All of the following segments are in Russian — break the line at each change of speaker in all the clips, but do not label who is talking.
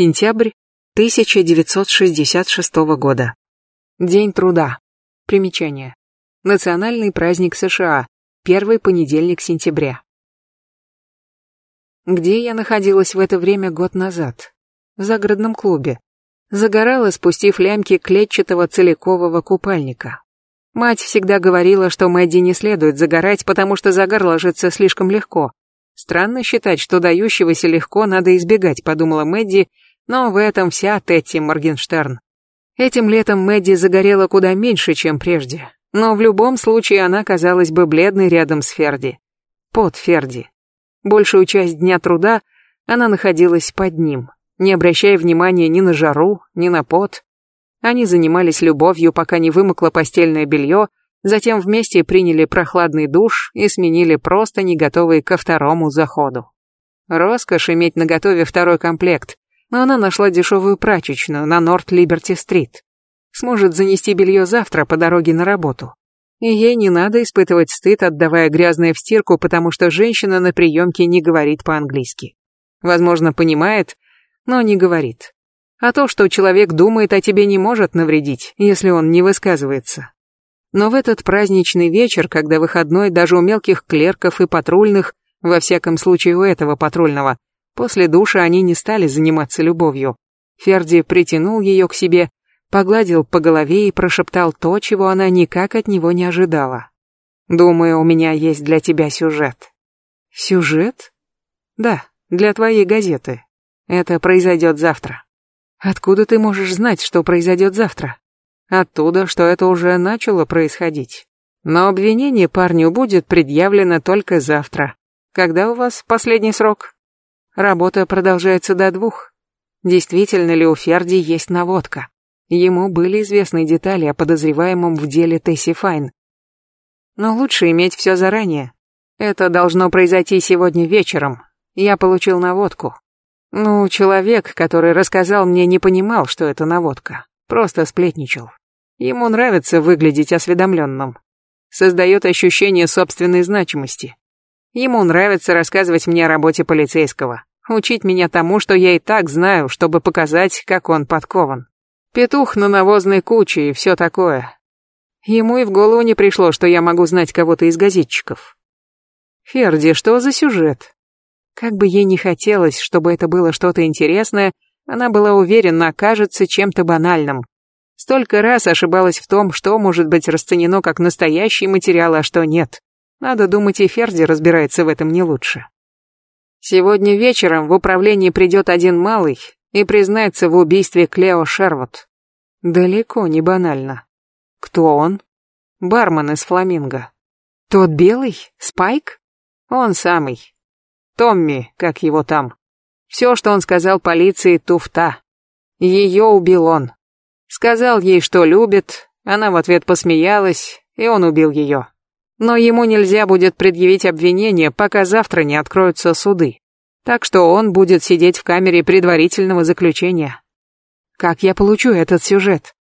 Сентябрь 1966 года. День труда. Примечание. Национальный праздник США. Первый понедельник сентября. Где я находилась в это время год назад? В загородном клубе. Загорала, спустив лямки клетчатого целикового купальника. Мать всегда говорила, что Мэдди не следует загорать, потому что загар ложится слишком легко. Странно считать, что дающегося легко надо избегать, подумала Мэдди, но в этом вся Тетти Моргенштерн. Этим летом Мэдди загорела куда меньше, чем прежде, но в любом случае она казалась бы бледной рядом с Ферди. Под Ферди. Большую часть дня труда она находилась под ним, не обращая внимания ни на жару, ни на пот. Они занимались любовью, пока не вымокло постельное белье, затем вместе приняли прохладный душ и сменили просто не готовые ко второму заходу. Роскошь иметь наготове второй комплект, но она нашла дешевую прачечную на Норт-Либерти-стрит. Сможет занести белье завтра по дороге на работу. И ей не надо испытывать стыд, отдавая грязное в стирку, потому что женщина на приемке не говорит по-английски. Возможно, понимает, но не говорит. А то, что человек думает о тебе, не может навредить, если он не высказывается. Но в этот праздничный вечер, когда выходной даже у мелких клерков и патрульных, во всяком случае у этого патрульного, после душа они не стали заниматься любовью. Ферди притянул ее к себе погладил по голове и прошептал то, чего она никак от него не ожидала. «Думаю, у меня есть для тебя сюжет». «Сюжет?» «Да, для твоей газеты. Это произойдет завтра». «Откуда ты можешь знать, что произойдет завтра?» «Оттуда, что это уже начало происходить. Но обвинение парню будет предъявлено только завтра. Когда у вас последний срок?» «Работа продолжается до двух. Действительно ли у Ферди есть наводка?» Ему были известны детали о подозреваемом в деле Тесси Файн. Но лучше иметь все заранее. Это должно произойти сегодня вечером. Я получил наводку. Ну, человек, который рассказал мне, не понимал, что это наводка. Просто сплетничал. Ему нравится выглядеть осведомленным. Создает ощущение собственной значимости. Ему нравится рассказывать мне о работе полицейского. Учить меня тому, что я и так знаю, чтобы показать, как он подкован. Петух на навозной куче и все такое. Ему и в голову не пришло, что я могу знать кого-то из газетчиков. Ферди, что за сюжет? Как бы ей не хотелось, чтобы это было что-то интересное, она была уверена, окажется чем-то банальным. Столько раз ошибалась в том, что может быть расценено как настоящий материал, а что нет. Надо думать, и Ферди разбирается в этом не лучше. Сегодня вечером в управление придет один малый, и признается в убийстве Клео Шервуд. Далеко не банально. Кто он? Бармен из Фламинго. Тот белый? Спайк? Он самый. Томми, как его там. Все, что он сказал полиции, туфта. Ее убил он. Сказал ей, что любит, она в ответ посмеялась, и он убил ее. Но ему нельзя будет предъявить обвинение, пока завтра не откроются суды. Так что он будет сидеть в камере предварительного заключения. Как я получу этот сюжет?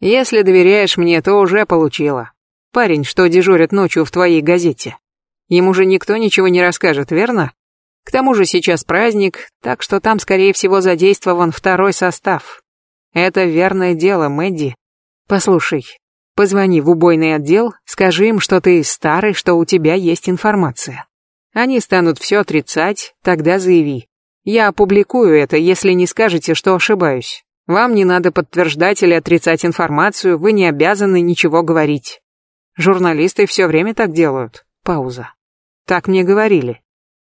Если доверяешь мне, то уже получила. Парень, что дежурит ночью в твоей газете. Ему же никто ничего не расскажет, верно? К тому же сейчас праздник, так что там, скорее всего, задействован второй состав. Это верное дело, Мэдди. Послушай, позвони в убойный отдел, скажи им, что ты старый, что у тебя есть информация. Они станут все отрицать, тогда заяви. Я опубликую это, если не скажете, что ошибаюсь. Вам не надо подтверждать или отрицать информацию, вы не обязаны ничего говорить. Журналисты все время так делают. Пауза. Так мне говорили.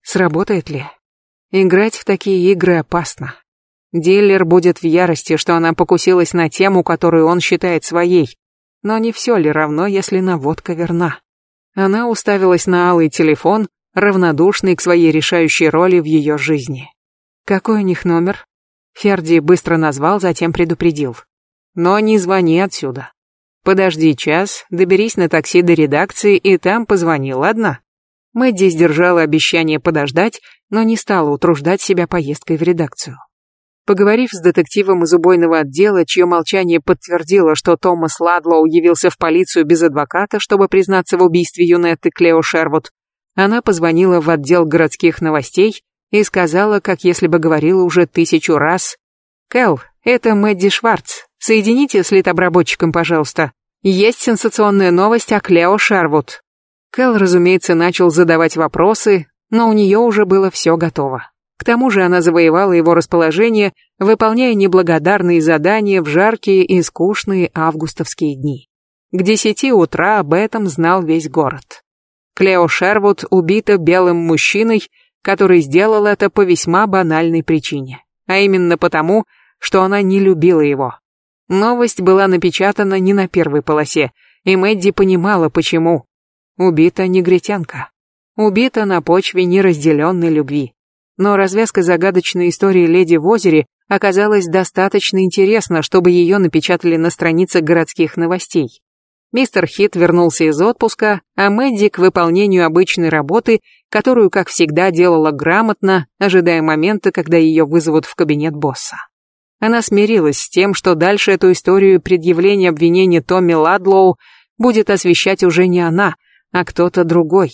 Сработает ли? Играть в такие игры опасно. Диллер будет в ярости, что она покусилась на тему, которую он считает своей. Но не все ли равно, если наводка верна? Она уставилась на алый телефон, равнодушный к своей решающей роли в ее жизни. Какой у них номер? Ферди быстро назвал, затем предупредил. Но не звони отсюда. Подожди час, доберись на такси до редакции и там позвони, ладно? Мэдди сдержала обещание подождать, но не стала утруждать себя поездкой в редакцию. Поговорив с детективом из убойного отдела, чье молчание подтвердило, что Томас Ладлоу явился в полицию без адвоката, чтобы признаться в убийстве Юнетты Клео Шервуд, она позвонила в отдел городских новостей и сказала, как если бы говорила уже тысячу раз, Кэл, это Мэдди Шварц. Соедините с литобработчиком, пожалуйста. Есть сенсационная новость о Клео Шервуд. Кэл, разумеется, начал задавать вопросы, но у нее уже было все готово. К тому же она завоевала его расположение, выполняя неблагодарные задания в жаркие и скучные августовские дни. К десяти утра об этом знал весь город. Клео Шервуд убита белым мужчиной, который сделал это по весьма банальной причине, а именно потому, что она не любила его. Новость была напечатана не на первой полосе, и Мэдди понимала, почему. Убита негритянка. Убита на почве неразделенной любви. Но развязка загадочной истории леди в озере оказалась достаточно интересна, чтобы ее напечатали на страницах городских новостей. Мистер Хит вернулся из отпуска, а Мэдди к выполнению обычной работы, которую, как всегда, делала грамотно, ожидая момента, когда ее вызовут в кабинет босса. Она смирилась с тем, что дальше эту историю предъявления обвинения Томми Ладлоу будет освещать уже не она, а кто-то другой.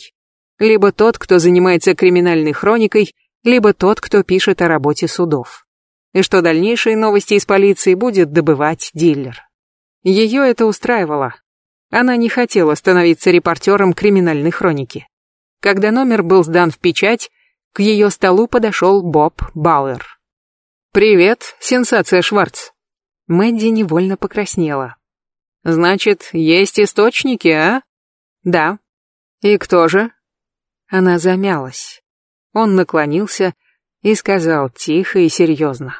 Либо тот, кто занимается криминальной хроникой, либо тот, кто пишет о работе судов. И что дальнейшие новости из полиции будет добывать дилер. Ее это устраивало, она не хотела становиться репортером криминальной хроники. Когда номер был сдан в печать, к ее столу подошел Боб Бауэр. «Привет, сенсация Шварц». Мэдди невольно покраснела. «Значит, есть источники, а?» «Да». «И кто же?» Она замялась. Он наклонился и сказал тихо и серьезно.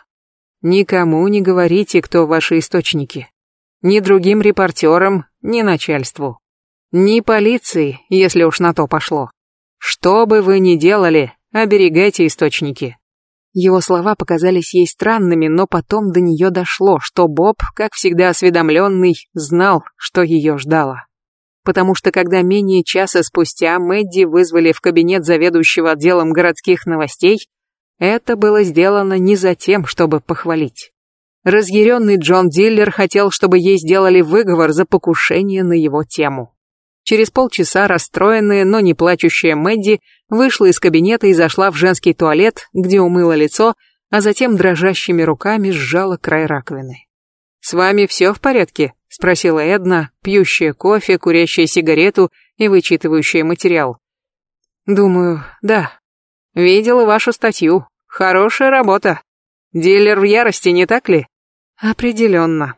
«Никому не говорите, кто ваши источники. Ни другим репортерам, ни начальству, ни полиции, если уж на то пошло. Что бы вы ни делали, оберегайте источники. Его слова показались ей странными, но потом до нее дошло, что Боб, как всегда осведомленный, знал, что ее ждало. Потому что когда менее часа спустя Мэдди вызвали в кабинет заведующего отделом городских новостей, это было сделано не за тем, чтобы похвалить. Разъяренный Джон Диллер хотел, чтобы ей сделали выговор за покушение на его тему. Через полчаса расстроенная, но не плачущая Мэдди вышла из кабинета и зашла в женский туалет, где умыла лицо, а затем дрожащими руками сжала край раковины. «С вами все в порядке?» — спросила Эдна, пьющая кофе, курящая сигарету и вычитывающая материал. «Думаю, да. Видела вашу статью. Хорошая работа. Дилер в ярости, не так ли?» Определенно.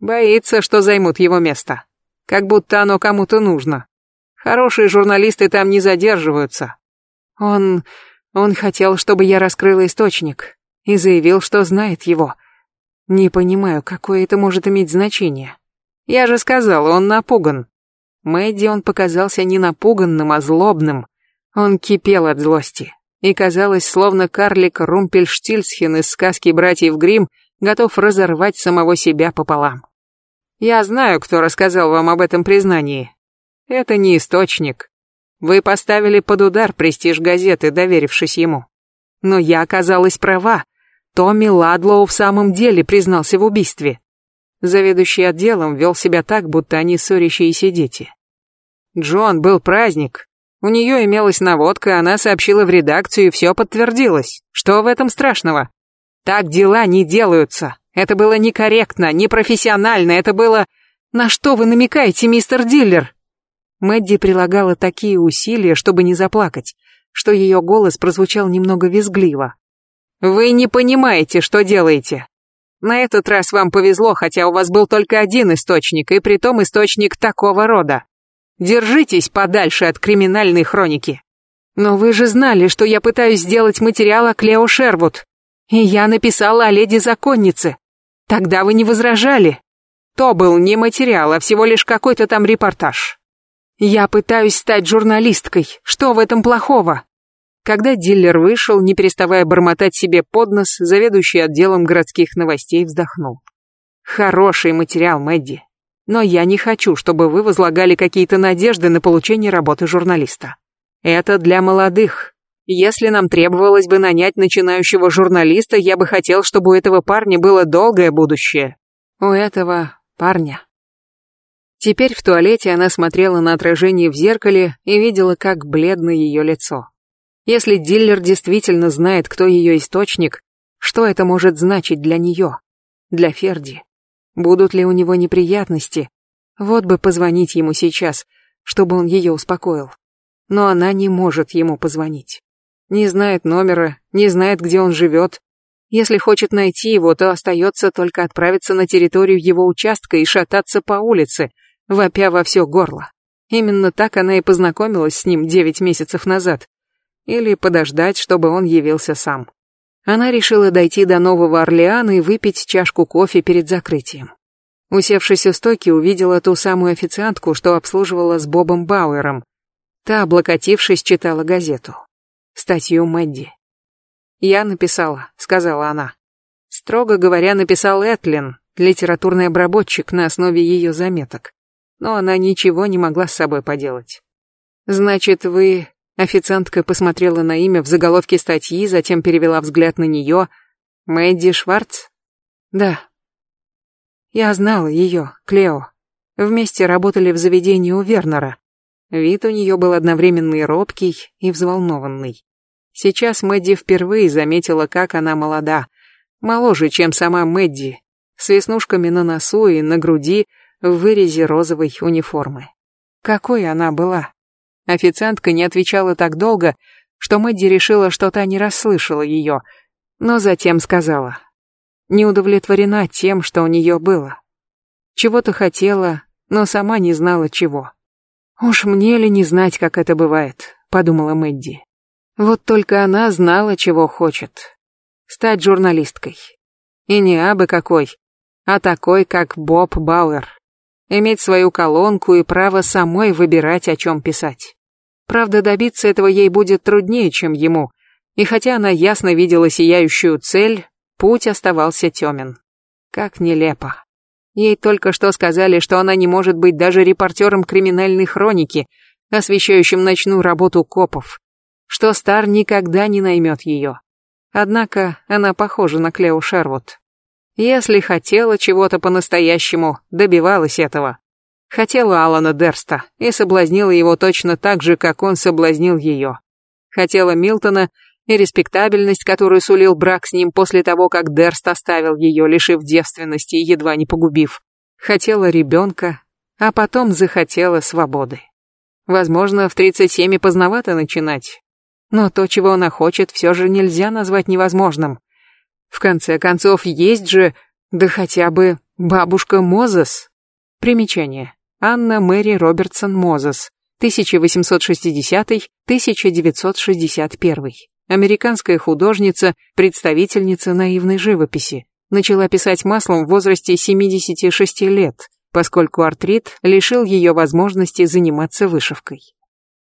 Боится, что займут его место. Как будто оно кому-то нужно. Хорошие журналисты там не задерживаются. Он... он хотел, чтобы я раскрыла источник. И заявил, что знает его. Не понимаю, какое это может иметь значение. Я же сказал, он напуган. Мэдди он показался не напуганным, а злобным. Он кипел от злости. И казалось, словно карлик Румпельштильцхен из сказки «Братьев Гримм» готов разорвать самого себя пополам. Я знаю, кто рассказал вам об этом признании. Это не источник. Вы поставили под удар престиж газеты, доверившись ему. Но я оказалась права. Томми Ладлоу в самом деле признался в убийстве. Заведующий отделом вел себя так, будто они ссорящиеся дети. Джон, был праздник. У нее имелась наводка, она сообщила в редакцию, и все подтвердилось. Что в этом страшного? Так дела не делаются. Это было некорректно, непрофессионально, это было... На что вы намекаете, мистер Диллер? Мэдди прилагала такие усилия, чтобы не заплакать, что ее голос прозвучал немного визгливо. Вы не понимаете, что делаете. На этот раз вам повезло, хотя у вас был только один источник, и притом источник такого рода. Держитесь подальше от криминальной хроники. Но вы же знали, что я пытаюсь сделать материал о Клео Шервуд. И я написала о леди-законнице. Тогда вы не возражали. То был не материал, а всего лишь какой-то там репортаж. Я пытаюсь стать журналисткой. Что в этом плохого? Когда дилер вышел, не переставая бормотать себе под нос, заведующий отделом городских новостей вздохнул. Хороший материал, Мэдди. Но я не хочу, чтобы вы возлагали какие-то надежды на получение работы журналиста. Это для молодых, если нам требовалось бы нанять начинающего журналиста, я бы хотел, чтобы у этого парня было долгое будущее. У этого парня. Теперь в туалете она смотрела на отражение в зеркале и видела, как бледно ее лицо. Если дилер действительно знает, кто ее источник, Что это может значить для нее? Для Ферди? Будут ли у него неприятности? Вот бы позвонить ему сейчас, чтобы он ее успокоил. Но она не может ему позвонить. Не знает номера, не знает, где он живет. Если хочет найти его, то остается только отправиться на территорию его участка и шататься по улице, вопя во все горло. Именно так она и познакомилась с ним девять месяцев назад. Или подождать, чтобы он явился сам. Она решила дойти до Нового Орлеана и выпить чашку кофе перед закрытием. Усевшись у стойки, увидела ту самую официантку, что обслуживала с Бобом Бауэром. Та, облокотившись, читала газету. Статью Мэдди. «Я написала», — сказала она. Строго говоря, написал Этлин, литературный обработчик на основе ее заметок но она ничего не могла с собой поделать. «Значит, вы...» Официантка посмотрела на имя в заголовке статьи, затем перевела взгляд на нее. «Мэдди Шварц?» «Да». Я знала ее, Клео. Вместе работали в заведении у Вернера. Вид у нее был одновременно и робкий, и взволнованный. Сейчас Мэдди впервые заметила, как она молода. Моложе, чем сама Мэдди. С веснушками на носу и на груди, в вырезе розовой униформы. Какой она была? Официантка не отвечала так долго, что Мэдди решила, что та не расслышала ее, но затем сказала. Не удовлетворена тем, что у нее было. Чего-то хотела, но сама не знала чего. «Уж мне ли не знать, как это бывает», — подумала Мэдди. Вот только она знала, чего хочет. Стать журналисткой. И не абы какой, а такой, как Боб Бауэр иметь свою колонку и право самой выбирать, о чем писать. Правда, добиться этого ей будет труднее, чем ему, и хотя она ясно видела сияющую цель, путь оставался темен. Как нелепо. Ей только что сказали, что она не может быть даже репортером криминальной хроники, освещающим ночную работу копов, что Стар никогда не наймет ее. Однако она похожа на Клео Шервуд. Если хотела чего-то по-настоящему, добивалась этого. Хотела Алана Дерста и соблазнила его точно так же, как он соблазнил ее. Хотела Милтона и респектабельность, которую сулил брак с ним после того, как Дерст оставил ее, лишив девственности и едва не погубив. Хотела ребенка, а потом захотела свободы. Возможно, в 37 и поздновато начинать. Но то, чего она хочет, все же нельзя назвать невозможным. В конце концов, есть же, да хотя бы, бабушка Мозес. Примечание. Анна Мэри Робертсон Мозес, 1860-1961. Американская художница, представительница наивной живописи. Начала писать маслом в возрасте 76 лет, поскольку артрит лишил ее возможности заниматься вышивкой.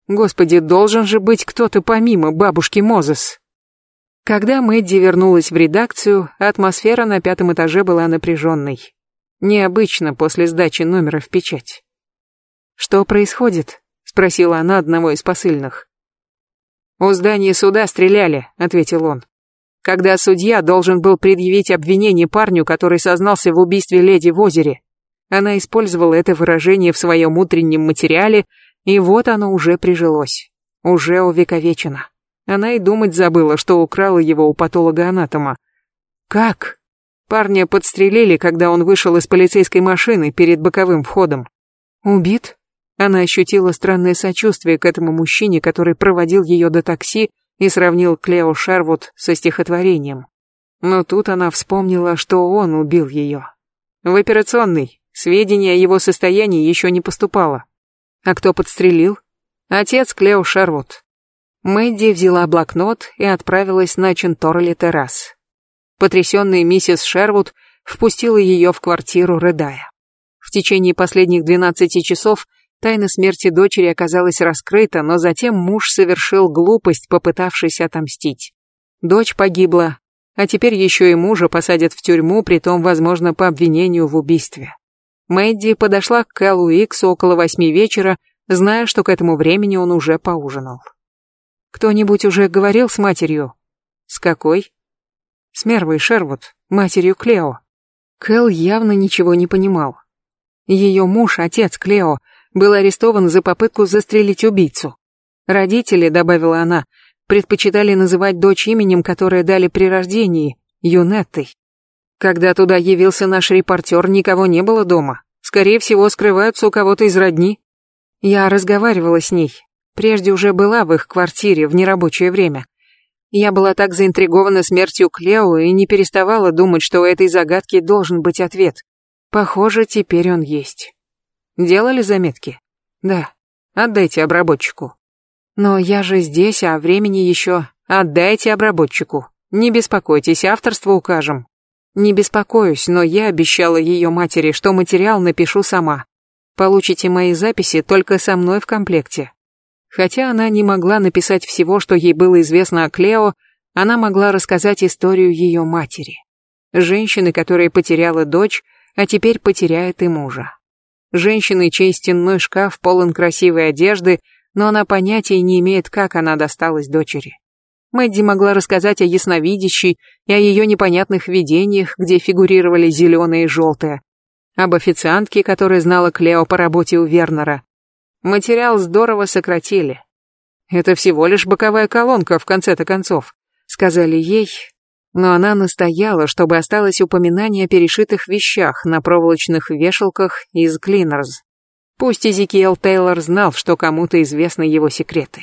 Господи, должен же быть кто-то помимо бабушки Мозес. Когда Мэдди вернулась в редакцию, атмосфера на пятом этаже была напряженной. Необычно после сдачи номера в печать. «Что происходит?» — спросила она одного из посыльных. «У здания суда стреляли», — ответил он. «Когда судья должен был предъявить обвинение парню, который сознался в убийстве леди в озере. Она использовала это выражение в своем утреннем материале, и вот оно уже прижилось, уже увековечено». Она и думать забыла, что украла его у патолога-анатома. Как? Парня подстрелили, когда он вышел из полицейской машины перед боковым входом. Убит? Она ощутила странное сочувствие к этому мужчине, который проводил ее до такси и сравнил Клео Шервуд со стихотворением. Но тут она вспомнила, что он убил ее. В операционной сведения о его состоянии еще не поступало. А кто подстрелил? Отец Клео Шервуд. Мэдди взяла блокнот и отправилась на Ченторли террас. Потрясенная миссис Шервуд впустила ее в квартиру, рыдая. В течение последних 12 часов тайна смерти дочери оказалась раскрыта, но затем муж совершил глупость, попытавшись отомстить. Дочь погибла, а теперь еще и мужа посадят в тюрьму, притом, возможно, по обвинению в убийстве. Мэдди подошла к Кэллу Иксу около восьми вечера, зная, что к этому времени он уже поужинал. Кто-нибудь уже говорил с матерью? С какой? С Мервой Шервуд, матерью Клео. Кэл явно ничего не понимал. Ее муж, отец Клео, был арестован за попытку застрелить убийцу. Родители, добавила она, предпочитали называть дочь именем, которое дали при рождении, Юнеттой. Когда туда явился наш репортер, никого не было дома. Скорее всего, скрываются у кого-то из родни. Я разговаривала с ней. Прежде уже была в их квартире в нерабочее время. Я была так заинтригована смертью Клео и не переставала думать, что у этой загадки должен быть ответ. Похоже, теперь он есть. Делали заметки? Да. Отдайте обработчику. Но я же здесь, а времени еще. Отдайте обработчику. Не беспокойтесь, авторство укажем. Не беспокоюсь, но я обещала ее матери, что материал напишу сама. Получите мои записи только со мной в комплекте. Хотя она не могла написать всего, что ей было известно о Клео, она могла рассказать историю ее матери. Женщины, которая потеряла дочь, а теперь потеряет и мужа. Женщины, чей стенной шкаф полон красивой одежды, но она понятия не имеет, как она досталась дочери. Мэдди могла рассказать о ясновидящей и о ее непонятных видениях, где фигурировали зеленые и желтые, об официантке, которая знала Клео по работе у Вернера. Материал здорово сократили. Это всего лишь боковая колонка в конце-то концов, сказали ей, но она настояла, чтобы осталось упоминание о перешитых вещах на проволочных вешалках из Клинерс. Пусть Эзекиэл Тейлор знал, что кому-то известны его секреты.